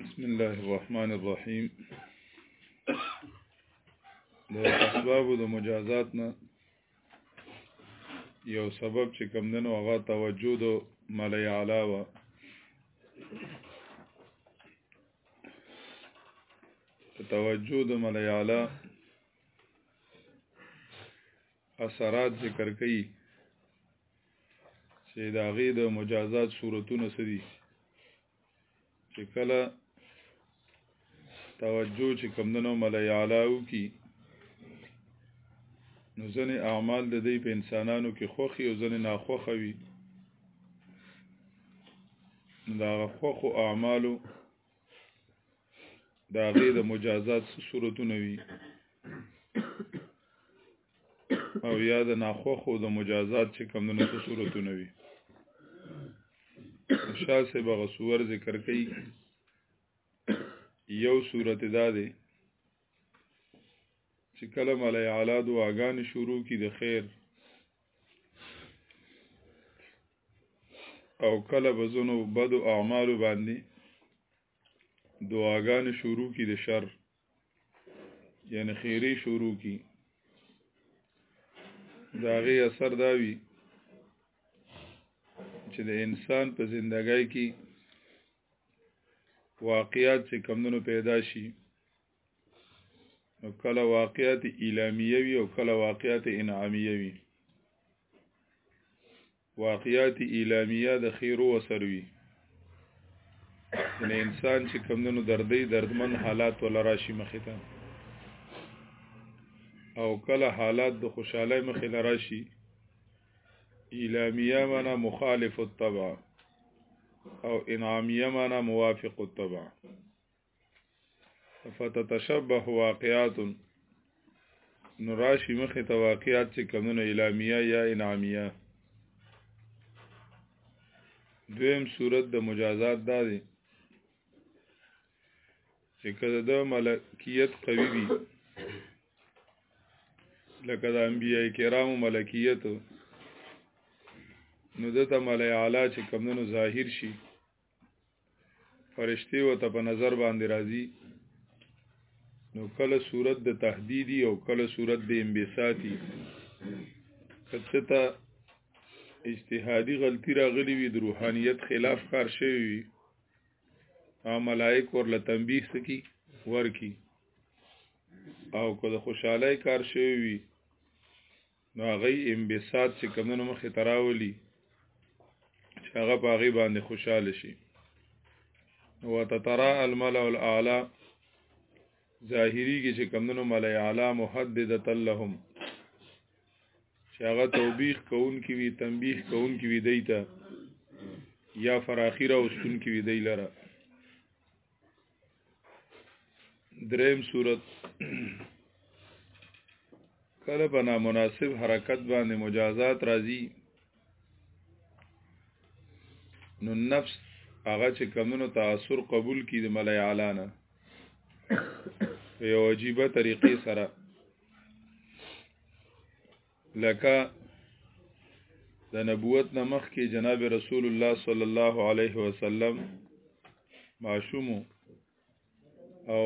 بسم الله الرحمن الرحیم د اسباب د مجازات نه یو سبب چې کمندنو هغه توجه د ملای علاوه توجه د ملای علاوه اثرات ذکر کوي چې دا غي د مجازات صورتونه سدي چې کله توجه چې کمندنو ملای علاو کی نو ځنې اعمال د دې په انسانانو کې خوخي او ځنې ناخوخه وي دا خوخو اعمالو دا غي د مجازات صورتونه وي او یا د ناخوخ او د مجازات چې کم نه څه صورتونه وي شاسه بغه صور ذکر کړي یو صورت دا دی چې کله ملای اعلی دعاګانې شروع کی د خیر او کله بزنو بدو اعمال باندې دعاګانې شروع کی د شر یعنی خیری شروع کی داغه اثر داوی چې د انسان په زندګۍ کې واقعات چې کمونو پیدا شي نو کله واقعات اعلامیه وي او کله واقعات انعامیه وي واقعات اعلامیه د خیرو اثر وي نه انسان چې کمونو دردې دردمن حالات ولا راشي مخې ته او کله حالات د خوشحالۍ مخې لراشي اعلامیه معنا مخالف الطبع او انعامیه معنا موافق الطبع فتتشبه واقعات نو راشي مخې ته واقعات چې کمونه اعلامیه یا انعامیه دویم صورت د مجازات دا دی چې کله د ملکیت قوي وي لکه د انبیای کرامو ملکیت نو دته ملای اعلی چې کمونو ظاهر شي فرشتي وته په نظر باندې راځي نو کله صورت د تهدیدی او کله صورت د انبساطی کچته اجتهادي غلطي راغلی وي د روحانيت خلاف کار شوی وي او ملائک ورله تنبیه سکی ورکی او که د خوشحالي کار شوی وي نو هغه انبساط چې کمونو مخې تراولي چې هغه په هغه باندې خوشاله شي وتترا الملأ الاعلى ظاهری کې چې کمونو ملأ اعلی محددت لهم چې هغه توبیخ کون کی وی تنبیه کون کی وی دیتا یا فراخی را وستون کی وی دی لره دریم صورت کله په نامناسب حرکت باندې مجازات راځي نو نفس هغه چې کمونو تاثر قبول کړي د ملای اعلانه په یو عجیبه طریقې سره لکه د نبوت نه مخکې جناب رسول الله صلی الله علیه وسلم معشوم او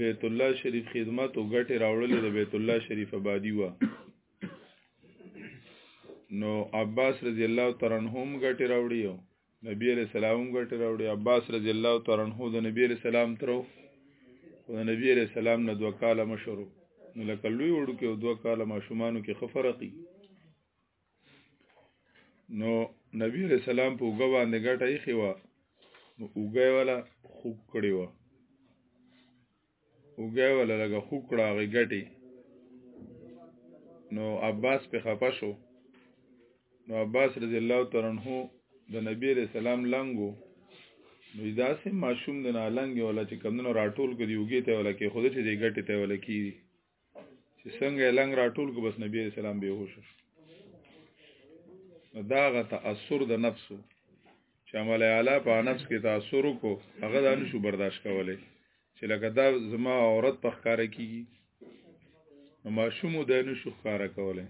بیت الله شریف خدمت او ګټه راوړل د بیت الله شریف آبادی و نو عباس رضی الله تعالی عنهم ګټه راوړیو نبی علیہ السلام ګټه راوړي عباس رضی الله تعالی عنہ د نبی علیہ السلام ترو او د نبی علیہ السلام نه دوه کاله مشرو نو لکه لوی وړو کې دوه کاله ماشومانو کې خفرقي نو نبی علیہ السلام په وګ باندې ګټه یې خوا نو وګ ولا خوب کړی و وګه ولا لګه خوکړه غي ګټي نو عباس په خپه شو نو عباس رضی الله تعالی عنہ د نبی رسول سلام لنګو نو دا سه ماشوم د نالنګ ولا چې کمنو راټول کړي وګي ته ولا کې خود چې دې ګټي ته ولا کیږي چې څنګه لنګ راټول کو بس نبی رسول الله بیهوش نو داغه تاثر د نفسو چې عمل اعلی په نفس کې تاثر کو هغه د نشو برداشت کولای چې لکه دا زما عورت په ښکار کیږي نو ماشوم د نشو ښکار کولای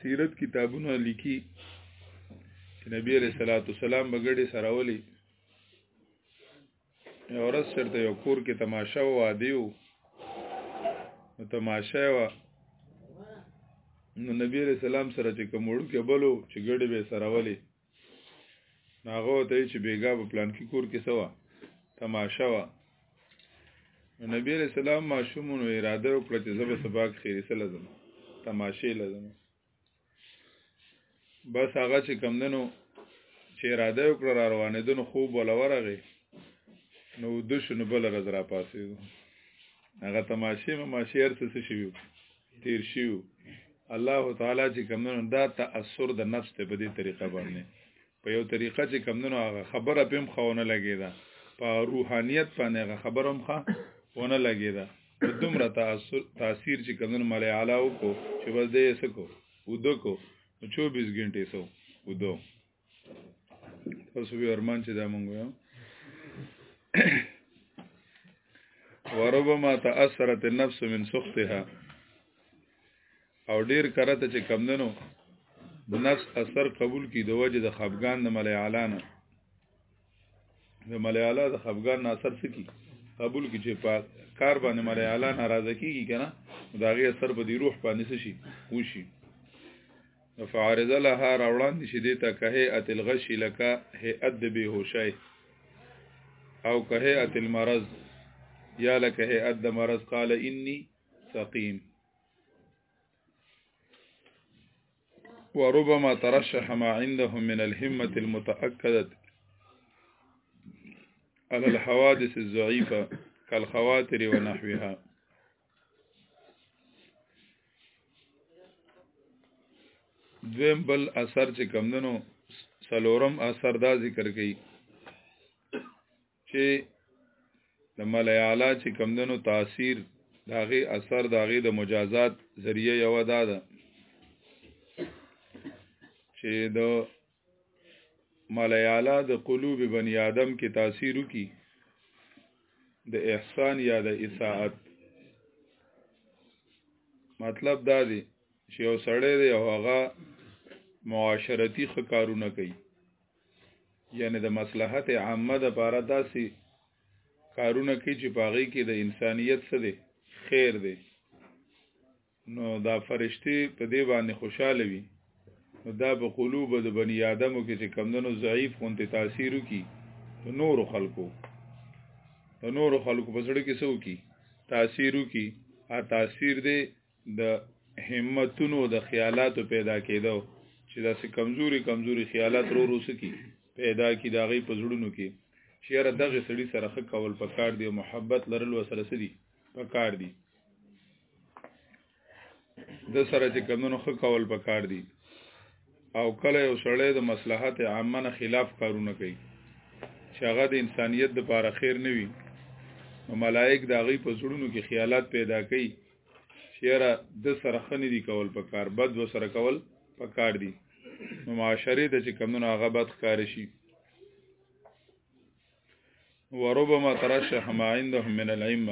سیرت کتابونه لیکي چې نبی علیہ الصلوۃ والسلام بغړې سره ولي یو ورځ چېرته یو کور کې تماشه و واده و نو تماشه وه نو نبی علیہ السلام سره چې کوم وړوکی بلو چې ګډې به سره ولې نو هغه ته چې بیګا په پلان کې کور کې سوا تماشه وه نو نبی علیہ السلام ماشوم نو اراده وکړه چې زه به سبا کې خیرسه لازم تماشې لازم بس هغه چې کم دنو چې اراده وکړه را روانې دنو خوب ولا ورغې نو د شنو بل رز را پاسې هغه تماشې ما شعر څه شي تیر شیو الله تعالی چې کم دنو دا تاثر د نفس ته په دې طریقه باندې په یو طریقه چې کمندونو هغه خبره پم خونه لګیدا په روحانیت باندې هغه خبره هم ښه ونه لګیدا دومره تاثیر تاثیر چې کمندونو ملای اعلی وکړو چې بس دې سکو ودو کو 24 غنټه سو ودو تاسو به ارمان چې دا مونږ یو وربما تاثرت النفس من سختها او ډیر کرته چې کمندنو د نفس اثر قبول کی د وجه د خفغان د ملای اعلی نه د ملای اعلی د خفغان نه اثر سکی قبول کی چې په کار باندې ملای اعلی ناراضه کیږي کنه دا غي اثر په دی روح باندې شي وشي فعارض لها راوړان دي شدې ته کهه اتل غشي لکه هي اد به هوشای او کهه اتل مرض یا لکه هي اد مرض قال انی سقیم وربما ترشح ما عندهم من الهمة المتأكدة على الحوادث الزعيفة كالخواتر ونحوها دویم بل اثر چې کمدنو سلورم اثر دا ذکر کوي چې د ملای اعلی چې کمدنو تاثیر داغه اثر داغه د مجازات ذریعہ یو ادا ده چې د ملای اعلی د قلوب بنی آدم کې تاثیر وکي د احسان یا د اساعت مطلب دا دی چې یو سړی دی او هغه معاشرتی خکارونه کوي یعنی د مصلحت عامه د پاره داسي کارونه کوي چې پاغي کې د انسانيت څه دی خیر دی نو دا فرشتي په دې باندې خوشاله وي دا په قلوب د بنی آدمو کې چې کمندونو ضعیف غونته تاثیر وکي په نور خلکو په نور خلکو په سړی کې سو کی تاثیر وکي ا تاثیر دې د همتونو د خیالاتو پیدا کېدو چې داسې کمزوري کمزوري خیالات رو روس کی پیدا کی داغي پزړونو کې شیره دغه سړی سره خ کول پکار دی محبت لرل وسره سدي پکار دی د سره چې کمونو خ کول پکار دی او کله یو سړی د مصلحت عامه نه خلاف کارونه کوي چې هغه د انسانیت لپاره خیر نه وي نو ملائک د هغې په زړونو کې خیالات پیدا کوي چیرې د سره خنې دي کول په کار بد و سره کول په کار دي نو معاشره ته چې کمونه هغه بد ښکار شي وربما ترشح ما عندهم من العلم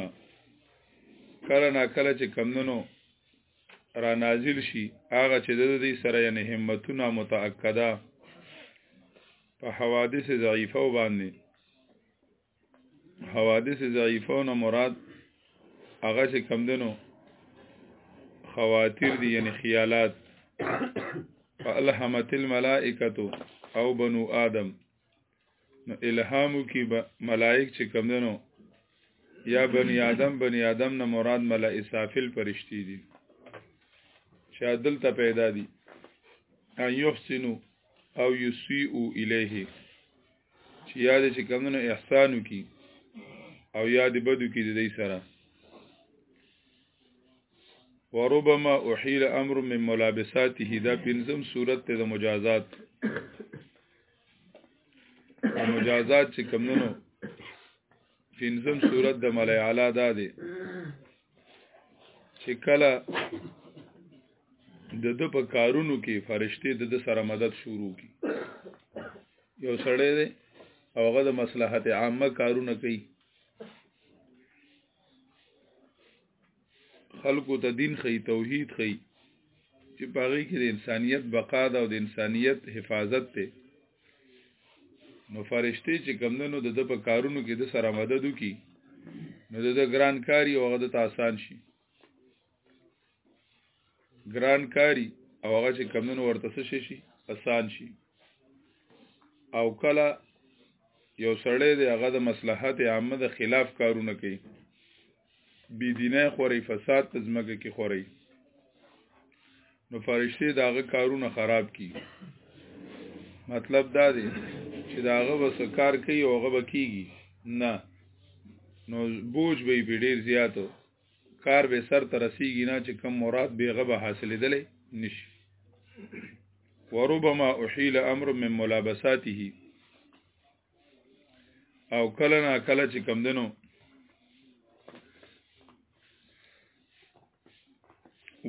کله نا کله چې کمونو را نازل شي هغه چې د دې سره یې همتونه متأکده په حوادث ضعیفه باندې حوادث ضعیفه نو مراد هغه چې کم دنو خواتیر دي یعنی خیالات فالهمت الملائکه او بنو آدم نو الهامو کې ملائک چې کم دنو یا بنی آدم بنی آدم نه مراد ملا اسافل پرشتي دي چې عدل ته پیدا دي ان یحسنو او یسیئو الیه چې یا دې چې کمونه احسان وکړي او یا دې بدو کې دې سره وربما احيل امر من ملابساته دا پنځم صورت ته د مجازات مجازات چې کمونو پنځم صورت د ملای اعلی دا دی چې کله د د په کارونو کې فرشته د د سره مدد شروع کی یو سړی دی او هغه د مصلحت عامه کارونه کوي خلکو ته دین خي توحید خي چې پاره کې د انسانیت بقا ده او د انسانیت حفاظت ته نو فرشتي چې کمندونو د د په کارونو کې د سره مدد وکي نو د ګران کاری او هغه ته آسان شي ګران کاری او هغه چې کمندونو ورته څه شي آسان شي او کله یو سړی دی هغه د مصلحت عامه د خلاف کارونه کوي بی دینه خوري فساد په ځمکه کې خوري نو فرشته داغه کارونه خراب کی مطلب دا دی چې داغه وس کار کوي او هغه بکیږي نه نو بوج به په ډیر زیاتو کار به سر ته رسیږي نه چې کم مراد به غبه حاصلېدلې نشي وربما احيل امر من ملابساته او کله نا کله چې کم دنو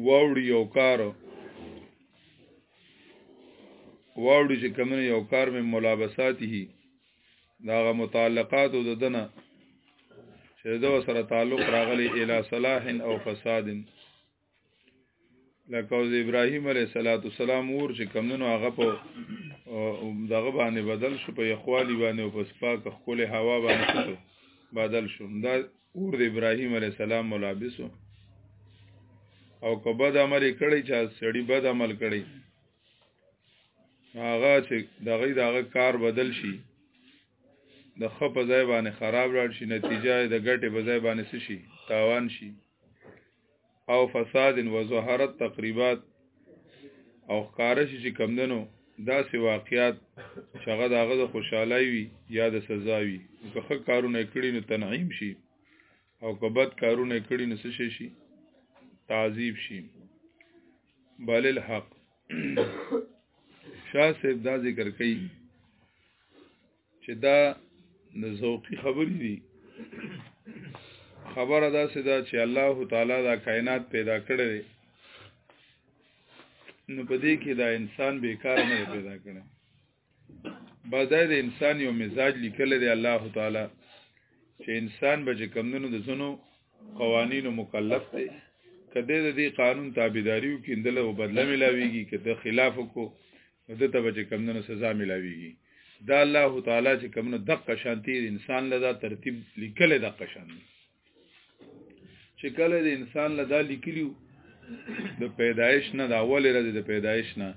واوړي یو کار واوړي چې کم یو کار مې ملابساته داغه متعلقات او ددنه چې دا سره تعلق راغلي اله صلاح او فساد لکه اوس ابراهيم عليه صلوات والسلام ور چې کمنو هغه په دغه باندې بدل شو په یخوالي باندې او په سپاک خپل هوا باندې شو بدل شو دا اور د ابراهيم عليه السلام ملابسو او که بد عمل کړی چې سړی بد عمل کړی هغه چې دغه دغه کار بدل شي د خپ ځای باندې خراب لاړ شي نتیجه د ګټه په ځای باندې شي تاوان شي او فساد و ظهرت تقریبات او خارش چې کمدنو دا سی واقعیات چې هغه د هغه د خوشحالي وي یا د سزا وي که ښه کارونه کړی نو تنعیم شي او که بد کارونه کړی نو څه شي تعذیب شي بل الحق شاه صاحب دا ذکر کوي چې دا د ذوقي خبرې دي خبره دا سې ده چې الله تعالی دا کائنات پیدا کړی دی نو په دې کې دا انسان بیکار نه پیدا کړی بازار د انسان یو مزاج لیکل دی الله تعالی چې انسان به چې کمندونو د زنو قوانینو مکلف دی کده د دې قانون تابعداریو کې اندله او بدله ملاويږي کده خلاف کو نو د ته چې کمونو سزا ملاويږي دا الله تعالی چې کمونو دقه شانتی انسان لدا ترتیب لیکل دقه شان چې کله د انسان لدا لیکلیو د پیدایش نه د اول ورځ د پیدایش نه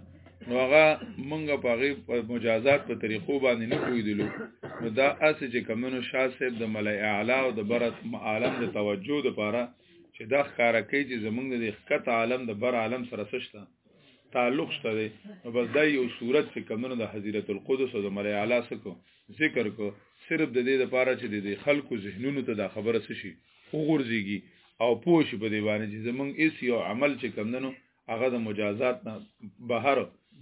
نو هغه مونږه په غیب مجازات په طریقو باندې نه کویدلو نو دا اس چې کمونو شاه صاحب د ملای اعلی او د برت عالم د توجه لپاره چې دا ښکارا کوي چې زمونږ د ښکته عالم د بر عالم سره سشته تعلق شته دی نو بس دا یو صورت چې کمنو د حضرت القدس او د ملای اعلی سکو ذکر کو صرف د دې لپاره چې د خلکو ذهنونو ته دا خبره شي وګورځيږي او پوه شي په دې باندې چې زمونږ ایس یو عمل چې کمنو هغه د مجازات نه بهر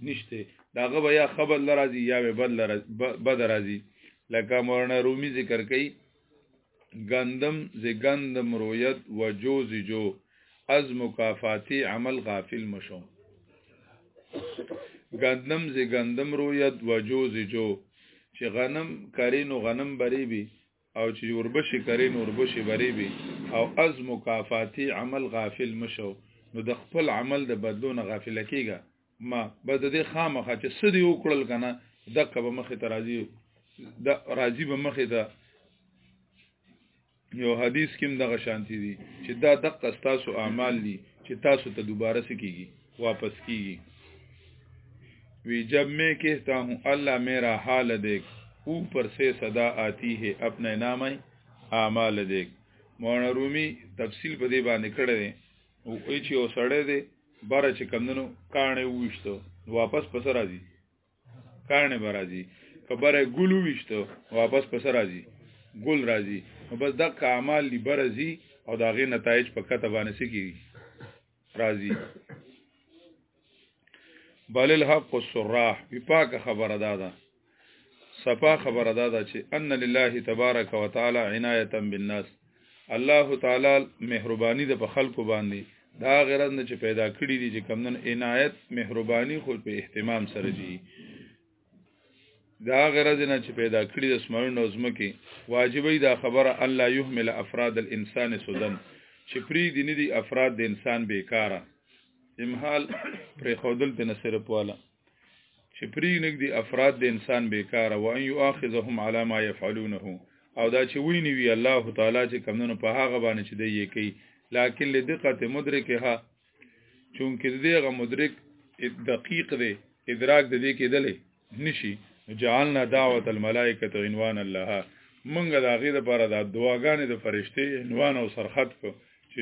نشته داغه بیا خبر لرازي یا به بد لرازي بد راځي لکه مولانا رومي ذکر کوي گندم ز گندم رویت و جو ز جو از مکافاتی عمل غافل مشو گندم ز گندم رویت و جو ز جو چې غنم کرین او غنم بری بی او چې وربشي کرین وربشي بری بی او از مکافاتی عمل غافل مشو نو د خپل عمل د بدلون غافل کیږي ما به د دې خامخه چې سدي وکړل کنه دغه به مخه ته راځي د راځي به مخه ته یو حدیث کې دغه شانتی دي چې دا دغه تاسو اعمال دي چې تاسو ته دوباره سکیږي واپس کیږي وی جب میں کہتا ہوں اللہ میرا حال دیکھ اوپر سے صدا آتی ہے اپنے نام اعمال دیکھ مولانا رومی تفصیل په دې باندې کړی او چې یو سړی دی بره چې کمدنو کاڼې وویشتو واپس پس راځي کاڼې به راځي که بره ګل وویشتو واپس پس راځي ګل راځي نو بس دک اعمال دی بره ځي او د هغې نتایج په کته باندې څه کېږي راځي بل الحق الصراح په پاکه خبره ده صفا خبره دا ده چې ان لله تبارک وتعالى عنایه بالناس الله تعالی مهرباني د په خلکو باندې دا غرض نه چې پیدا کړی دي چې کمنن عنایت مهرباني خو په اهتمام سره دي دا غرض نه چې پیدا کړی د اسمانونو زمکه واجبې دا خبره الله يهمل افراد الانسان سودن چې پری دي نه دي افراد د انسان بیکاره امحال پر خودل ته نصرف والا چې پری نګدي افراد د انسان بیکار او ان یؤاخذهم علی ما یفعلونه او دا چې ویني وی الله تعالی چې کمنو په هغه باندې چې دی یې کوي لکن لدقت مدرکها چونکه دغه مدرک دقیق دی ادراک د دې کېدلې نشي جعلنا دعوت الملائکه عنوان الله منګه دا غي د پاره د دعاګانې د فرشته عنوان او سرخط کو چې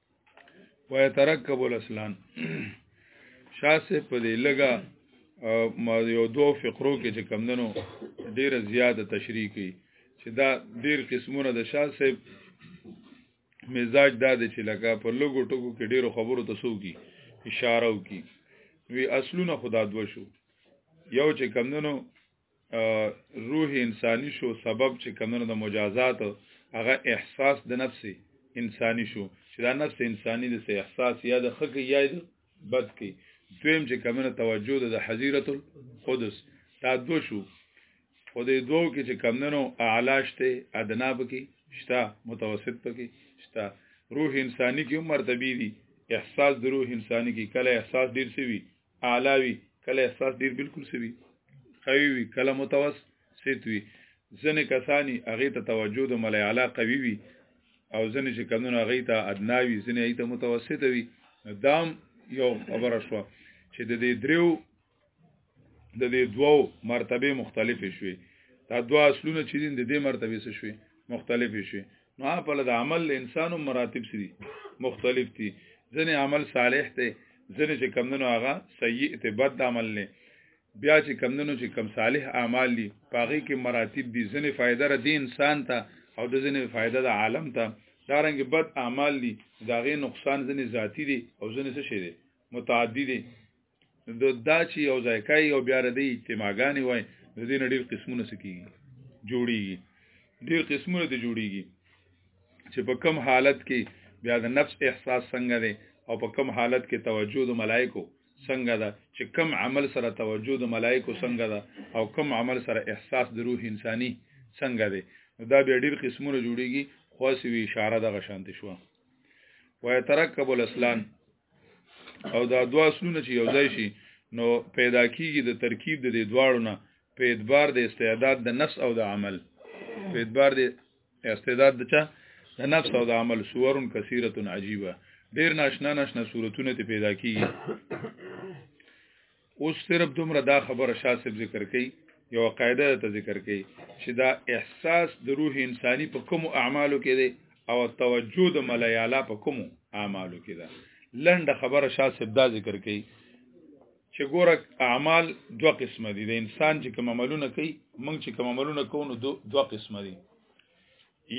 ويترکب الاسلام شاسه په دې لګه ما یو دوه فقرو کې چې کمندنو ډیره زیاته تشریح کی چې دا ډیر قسمونه د شاه صاحب مزاج دا دی چې لکه په لګو ټکو کې ډیرو خبرو ته سوګي اشاره وکي وی اصلونه خدا دوه شو یو چې کمندنو روح انساني شو سبب چې کمنو د مجازات هغه احساس د نفس انساني شو چې دا نفس انساني د احساس یا د خکې یا د بد کې دویم چې کمنو توجه د حزیرت القدس دا دو شو خو دې دوو کې چې کمنو اعلی شته ادنا پکې شته متوسط پکې شته روح انساني کې مرتبه دي احساس د روح انساني کې کله احساس ډیر سوي اعلی وي کله احساس ډیر بالکل سوي قوي وي کله متوسط وي ځنې کسانی هغه ته توجه د ملای اعلی قوي وي او ځنې چې کمونه هغه ته ادنا وي ځنې هغه ته متوسط وي دام یو خبره شو چې د دې دریو د دې دوو مرتبه مختلفې شوي دا دوه اصلونه چې دین د دې مرتبه څه شوي مختلفې شوي نو په لد عمل له انسانو مراتب سری مختلف دي ځنه عمل صالح ته ځنه چې کمندونو هغه سیئ ته بد عمل نه بیا چې کمندونو چې کم صالح اعمال دي پاغي کې مراتب دي ځنه فائدہ را دي انسان ته او د ځنه فائدہ د عالم ته دارنګ بد اعمال دي داغه نقصان ځنه ذاتی دي او ځنه څه شي دي متعدی دي د دا چې یو ځای کوي او بیا د اجتماعګانې وای د دې ډېر قسمونه سکیږي جوړیږي ډېر قسمونه ته جوړیږي چې په کم حالت کې بیا د نفس احساس څنګه دی او په کم حالت کې توجه د ملائکو څنګه ده چې کم عمل سره توجه د ملائکو څنګه ده او کم عمل سره احساس د روح انساني څنګه دی دا بیا ډېر قسمونه جوړیږي خاصه وی اشاره د غشانت شو ويترکب الاسلام او دا دوا اصلونه چې یو ځای شي نو پیدا کیږي د ترکیب د دې دواړو نه په اعتبار د استعداد د نفس او د عمل په اعتبار د استعداد د چا د نفس او د عمل صورن کثیره عجیبه ډیر ناشنا ناشنا صورتونه ته پیدا کیږي اوس صرف دومره دا خبره شاسب ذکر کړي یو قاعده ته ذکر کړي چې دا احساس د روح انساني په کوم اعمالو کې دی او توجه د ملایالا په کوم اعمالو کې ده لنډه خبره شاسب دا ذکر کړي چې ګوره اعمال دوه قسمه دي د انسان چې کوم عملونه کوي موږ چې کوم عملونه کوو نو دوه قسمه دي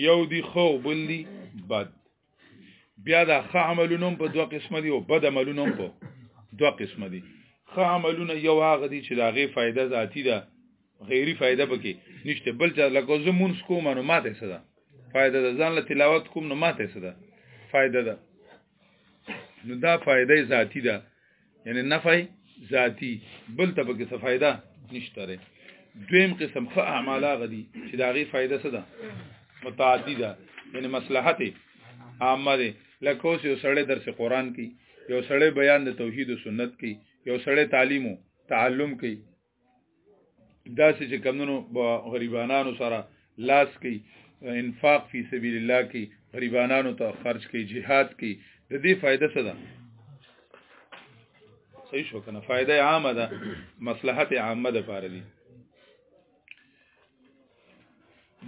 یو دی خو بل دی بد بیا دا ښه عملونه په دوه قسمه دي او بد عملونه په دوه قسمه دي ښه عملونه یو هغه دي چې دا غي فائدہ ذاتی ده غیري فائدہ پکې نشته بل چې لکه زمونږ کوم نو ماته څه ده فائدہ ده ځان له تلاوت کوم نو ماته څه ده فائدہ ده نو دا فائدہ ذاتی ده یعنی نفع ذاتی بل ته پکې څه فائدہ نشته لري دویم قسم خ اعمال غدي چې دا غي فائدہ څه ده متعدی ده یعنی مصلحت عامه ده لکه اوس یو سړی درس قران کی یو سړی بیان د توحید او سنت کی یو سړی تعلیمو تعلم کی داسې چې کمونو غریبانو سره لاس کوي انفاق فی سبیل الله کې غریبانو ته خرج کوي jihad کوي د دې فائدہ څه ده صحیح شو کنه فائدہ عامه ده مصلحت عامه ده پاره دي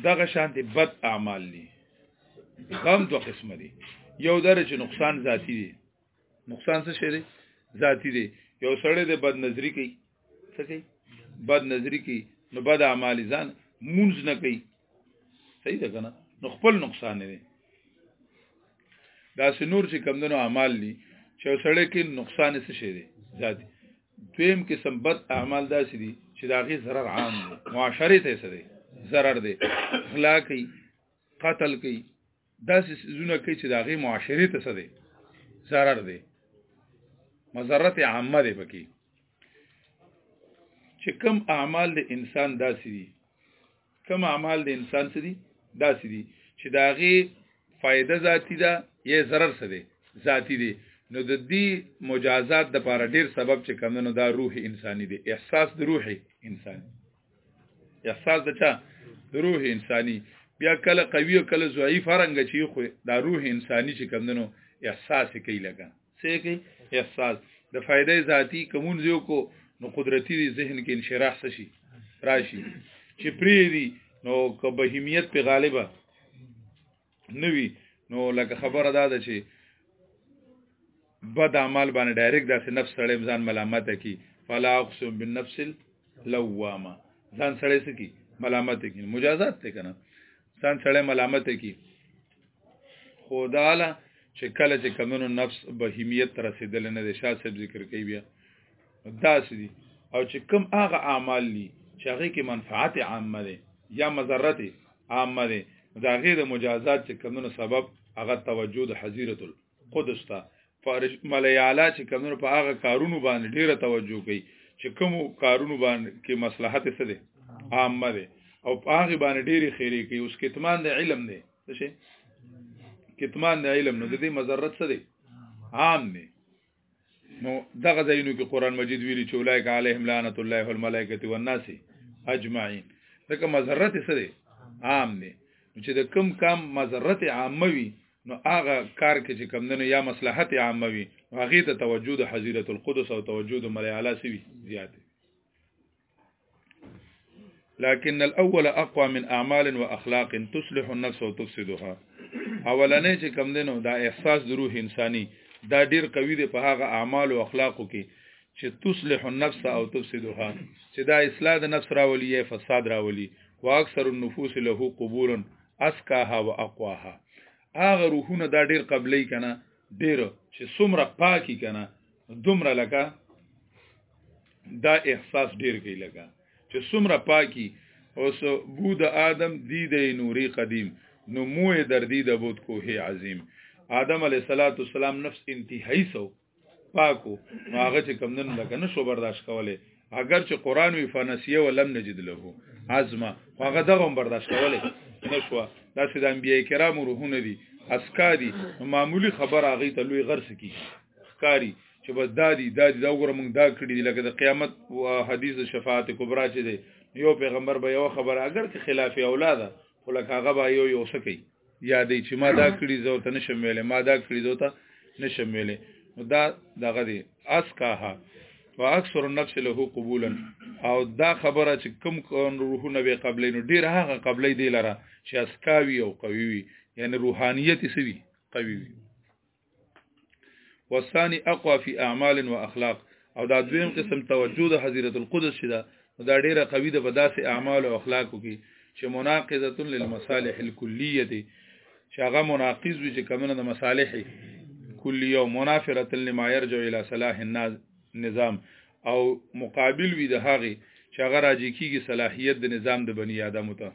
دغه شان دي بد اعمال دي هم دوه قسم دي یو درجه نقصان ذاتی دي نقصان څه شي دی ذاتی دی یو سړی د بد نظری کوي څه کوي بد نظری کوي نو بد اعمال ځان مونږ نه کوي صحیح ده کنه نو خپل نقصان دی دا سنور چې کمندونو اعمال دي چې سړی کې نقصان څه شي دی ذاتی دویم قسم بد اعمال داسې دي چې دا غي ضرر عام دی معاشره ته څه دی ضرر دی اخلاقی قتل کوي داسې زونه کوي چې د هغې معاشرې ته څه دی ضرر دی مضرت عامه دی پکې چې کم اعمال د انسان داسې دي کم اعمال د انسان څه دي داسې دي چې د هغې فایده ذاتی ده یا ضرر څه دی ذاتی دی نو د دې مجازات د پاره ډیر سبب چې کمنو دا روح انساني دی احساس د روح انساني احساس د چا د روح انساني بیا کله قوي او کله ضعیف رنګ چې خو د روح انساني چې کمندنو احساس کوي لګا څه کوي احساس د فائدې ذاتی کومون زیو کو نو قدرتی دی ذهن کې انشراح شي راشي چې پری دی نو که بهیمیت په غالبه نوی نو لکه خبره ده چې بد عمل باندې ډایرکټ داسې نفس سره ځان ملامت کی فلا اقسم بالنفس اللوامه ځان سره سکی ملامت کی مجازات ته کنه ځان سره ملامت کی خداله چې کله چې کمنو نفس بهیمیت رسیدل نه دي شاه صاحب ذکر کوي بیا داس دي او چې کم هغه اعمال دي چې هغه کې منفعت عامه ده یا مضرت عامه ده دا غیر مجازات چې کمونو سبب هغه توجه د حزیرت القدس ته فارج ملیالا چې کمونو په هغه کارونو باندې ډیره توجه کوي چې کوم کارونو باندې کې مصلحت څه ده عامه ده او په هغه باندې ډیره خیری کوي اوس کتمان د علم ده څه کتمان د علم نو د دې مضرت څه ده عام نه نو دغه ځایونو کې قران مجید ویلي چې اولایک علیهم لعنت الله والملائکه والناس اجمعین دغه مزرت څه دی عام دی چې د کم کم مزرت عامه وي نو هغه کار کې چې کم نه یا مصلحت عامه وي هغه ته توجه د حضرت القدس او توجه د ملائکه سوي زیات لكن الاول اقوى من اعمال واخلاق تصلح النفس وتفسدها اولنې چې کم دینو دا احساس د روح انساني دا ډیر قوي دی په هغه اعمال او اخلاقو کې چې تصلح النفس او تفسدها چې دا اصلاح د نفس راولي یا فساد راولي واکثر النفوس له قبول اسکاها واقواها هغه روحونه دا ډیر قبلې کنه ډیر چې څومره پاکي کنه دومره لکه دا احساس ډیر کوي لګا چې څومره پاکي او سو بود آدم دی د نوري قدیم نو موه در دی د بود کوه عظیم آدم علی صلوات والسلام نفس انتهایی سو پاکو هغه چې کم نن لکه نشو برداشت کوله اگر چې قران وی فنسیه ولم نجد له عزم هغه دغه برداشت کوله نشو دا چې د انبیای کرامو روحونه دي اسکا دي معمولی خبر هغه ته لوی غرس کی ښکاری چې بس دادی دادی دا وګوره موږ دا کړی دی لکه د قیامت حدیث شفاعت کبرا چې دی یو پیغمبر به یو خبر اگر که خلاف اولاد خو لکه هغه به یو یو سکی یادې چې ما دا کړی زو ته نشم ویلې ما دا کړی زو ته نشم ویلې دا دغه دی اس کاها واکثر النفس له قبولا او دا خبره چې کم روحونه به قبلې نو ډیر هغه قبلې دی لره چې اسکاوی او قوي وي یعنی روحانيت سوي قوي وي والثاني اقوا فی اعمال و اخلاق او دا دویم قسم توجه د حضرت القدس شیدا دا ډیره قوی ده په داسې اعمال او اخلاقو کې چې مناقضه للمصالح الکلیه دي چې هغه مناقض وي چې کمنه د مصالح کلیه او منافره لما يرجع الى صلاح الناس نظام او مقابل وي د هغه چې هغه راځي کیږي صلاحیت د نظام د بنی آدم ته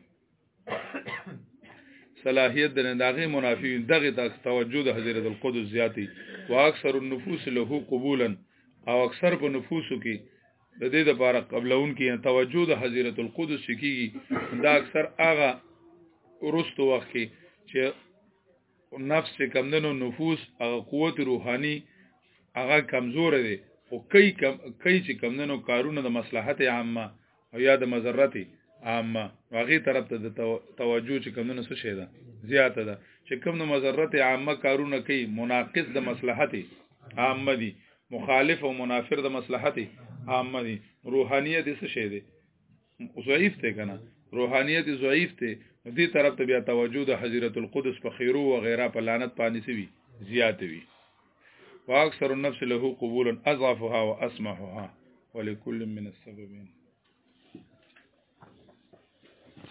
صلاحیت د داغه منافقین دغه تاس توجه د حضرت القدس زیاتی او اکثر النفوس له قبولا او اکثر په نفوسو کې د دې لپاره قبلون کې توجه د حضرت القدس کیږي دا اکثر هغه ورستو وخت کې چې نفس کمندنو نفوس هغه قوت روحاني هغه کمزور دی خو کای کم کای چې کمندنو کارونه د مصلحت عامه او یا د مزرت عامه هغه طرف ته د توجه چې کمونه څه شي ده زیاته ده چې کوم نو مزرت عامه کارونه کوي مناقض د مصلحت عامه دي مخالف او منافر د مصلحت عامه دي روحانيت څه شي دي ضعیف ته کنه روحانيت ضعیف ته دې طرف ته بیا توجه د حضرت القدس په خیرو و غیره په لعنت باندې سوي زیات وي واکثر النفس له قبول اضعفها واسمحها ولكل من السببين